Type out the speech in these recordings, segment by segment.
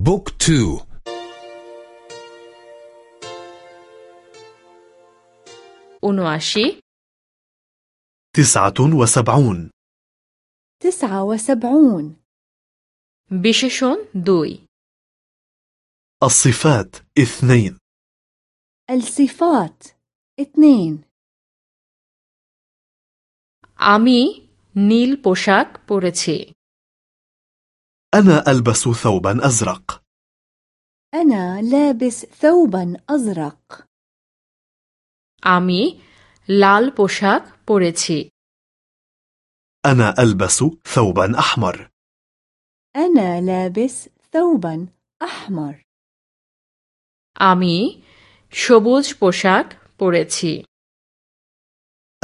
بوك تو উনআশি تسعة وسبعون تسعة وسبعون বিশেষণ দুই الصفات اثنين الصفات اثنين আমি নীল পোশাক পরেছি أنا ألبس ثوبا أزرق أنا لابس ثوبا أزرق আমি লাল পোশাক পরেছি أنا ألبس ثوبا أحمر أنا لابس ثوبا أحمر আমি সবুজ পোশাক পরেছি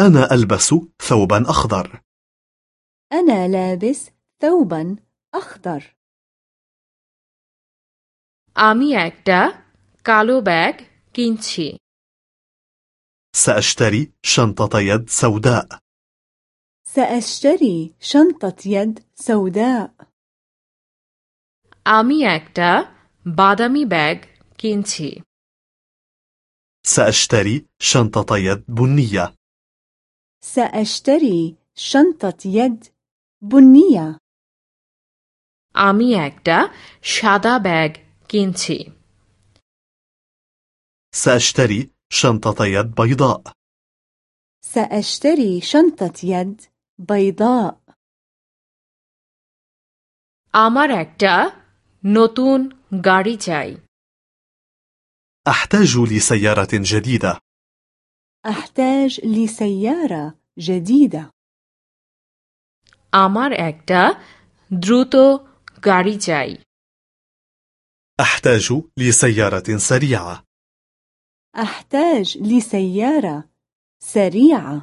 أنا ألبس ثوبا أخضر أنا لابس ثوبا أخضر আমি একটা কালো ব্যাগ কিনছি سأشتري شنطة يد سوداء سأشتري شنطة يد سوداء আমি একটা বাদামি ব্যাগ কিনছি سأشتري شنطة يد بنية سأشتري شنطة يد بنية আমি একটা সাদা ব্যাগ কিনছি سأشتري شنطة يد بيضاء سأشتري شنطة يد بيضاء আমার একটা নতুন গাড়ি চাই أحتاج لسيارة جديدة أحتاج لسيارة جديدة আমার একটা দ্রুত গাড়ি চাই أحتاج لسيارة سريعة أحتاج لسيارة سريعة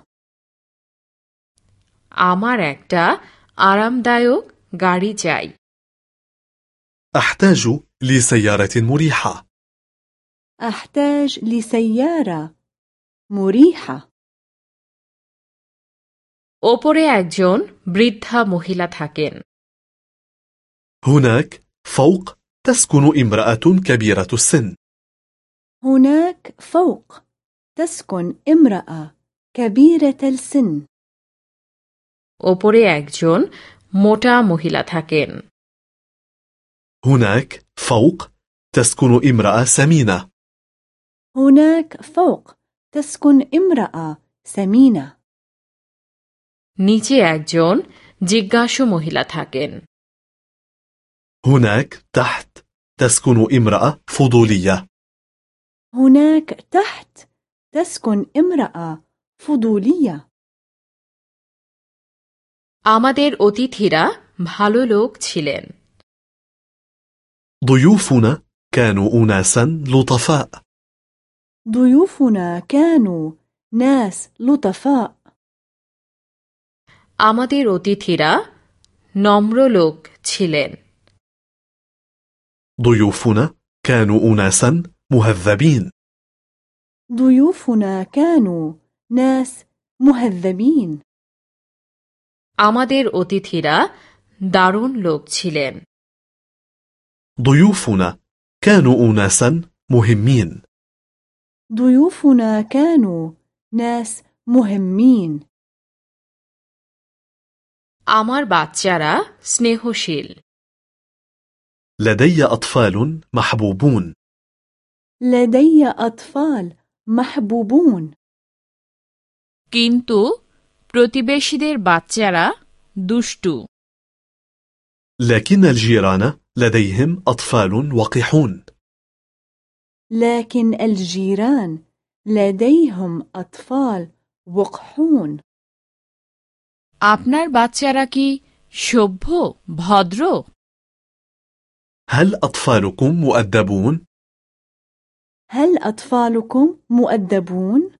আমার একটা আরামদায়ক গাড়ি চাই أحتاج لسيارة مريحة أحتاج لسيارة مريحة ওপরে একজন বৃদ্ধা মহিলা থাকেন هناك فوق تسكن امرأة كبيرة السن هناك فوق تسكن امرأة كبيرة السن ওপরে একজন মোটা মহিলা থাকেন هناك فوق تسكن امرأة سمينة هناك فوق تسكن امرأة سمينة নিচে একজন জিজ্ঞাসু মহিলা থাকেন هناك تحت تسكن امرأة فضولية هناك تحت تسكن امرأة فضولية আমাদের অতিথিরা ভালো লোক ছিলেন ضيوفنا كانوا أناسا لطفاء ضيوفنا كانوا ناس لطفاء আমাদের অতিথিরা নম্র লোক ছিলেন ضيوفنا كانوا أناسا مهذبين ضيوفنا كانوا ناس مهذبين আমাদের অতিথিরা দারুণ লোক ছিলেন ضيوفنا كانوا أناسا مهمين ضيوفنا كانوا ناس مهمين আমার বাচ্চারা স্নেহশীল لدي أطفال محبوبون لدي أطفال محبوبون কিন্তু প্রতিবেশীদের বাচ্চারা দুষ্টু لكن الجيران لديهم أطفال وقحون لكن الجيران لديهم أطفال وقحون আপনার বাচ্চারা কি সভ্য ভদ্র هل أطفالكم مؤدبون؟ هل أطفالكم مؤدبون؟